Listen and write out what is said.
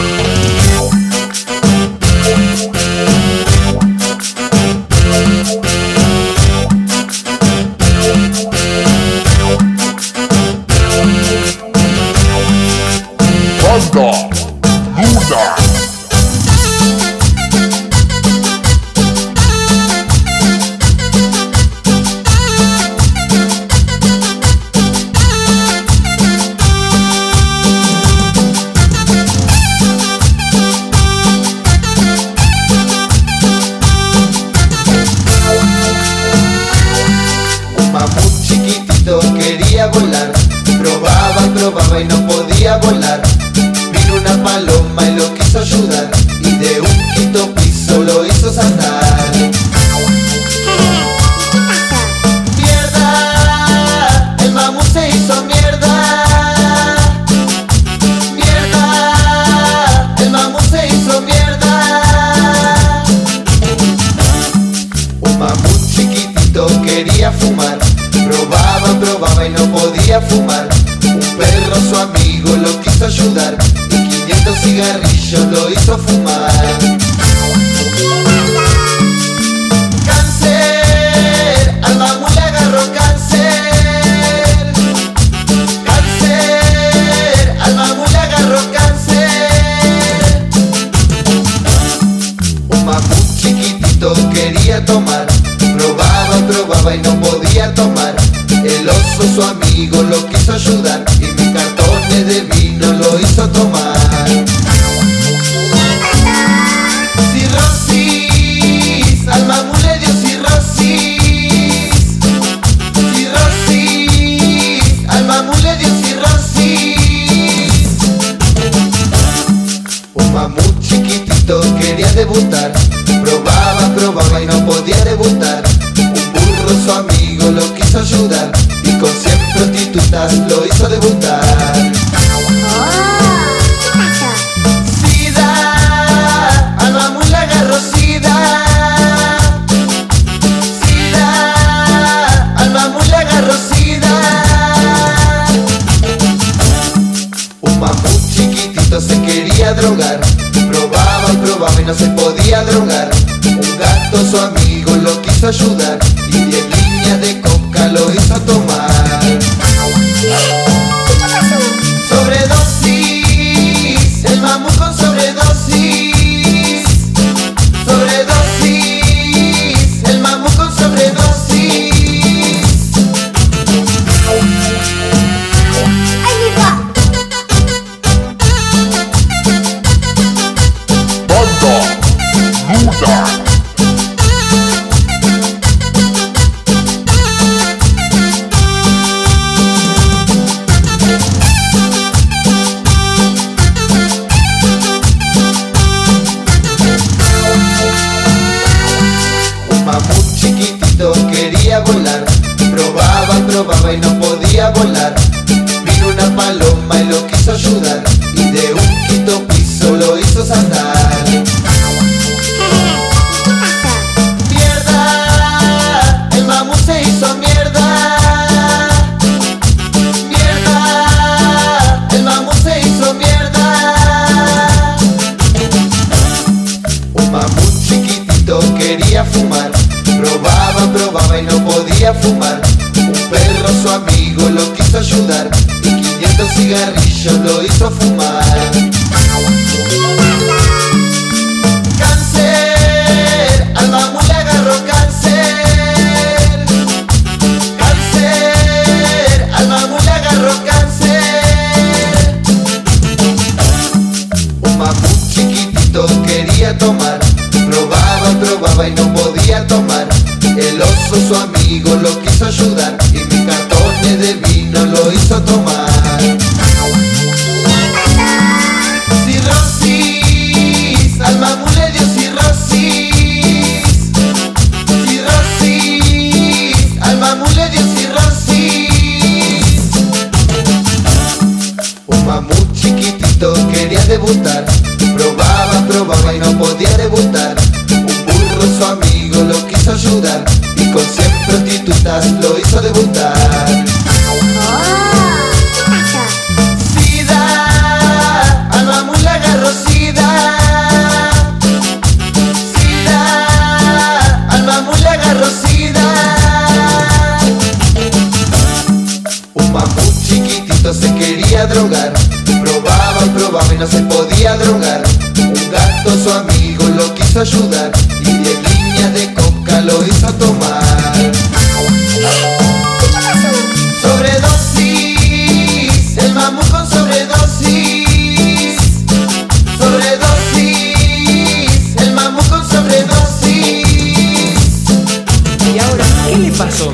Bye. Y lo quiso ayudar, y de un quinto piso lo hizo saltar. ¡Mierda! El mamut se hizo mierda. ¡Mierda! El mamut se hizo mierda. Un mamut chiquitito quería fumar Probaba, probaba y no podía fumar Un perro su amigo lo quiso ayudar 500 cigarrillos lo hizo fumar. Cáncer, al mamut le agarró cáncer. Cáncer, al mamut le agarró cáncer. Un mamut chiquitito quería tomar. Probaba, probaba y no podía tomar. El oso su amigo lo quiso ayudar. Y mis cartones de vino lo hizo tomar Probaba, probaba y no podía debutar. Un burro su amigo lo quiso ayudar Y con 100 prostitutas lo hizo debutar volar Y 500 cigarrillos lo hizo fumar. Cáncer, al mamut le agarró cáncer. Cáncer, al mamut le agarró cáncer. Un mamut chiquitito quería tomar Probaba, probaba y no podía tomar. El oso su amigo lo quiso ayudar Y mis cartones de vino lo hizo tomar. Cirrosis, al mamut le dio cirrosis Cirrosis, al mamut le dio cirrosis un mamut chiquitito quería debutar. Probaba, probaba y no no se podía drogar. Un gato su amigo lo quiso ayudar y de líneas de coca lo hizo tomar. Sobredosis, el mamut con sobredosis. Sobredosis, el mamut con sobredosis. ¿Y ahora qué le pasó?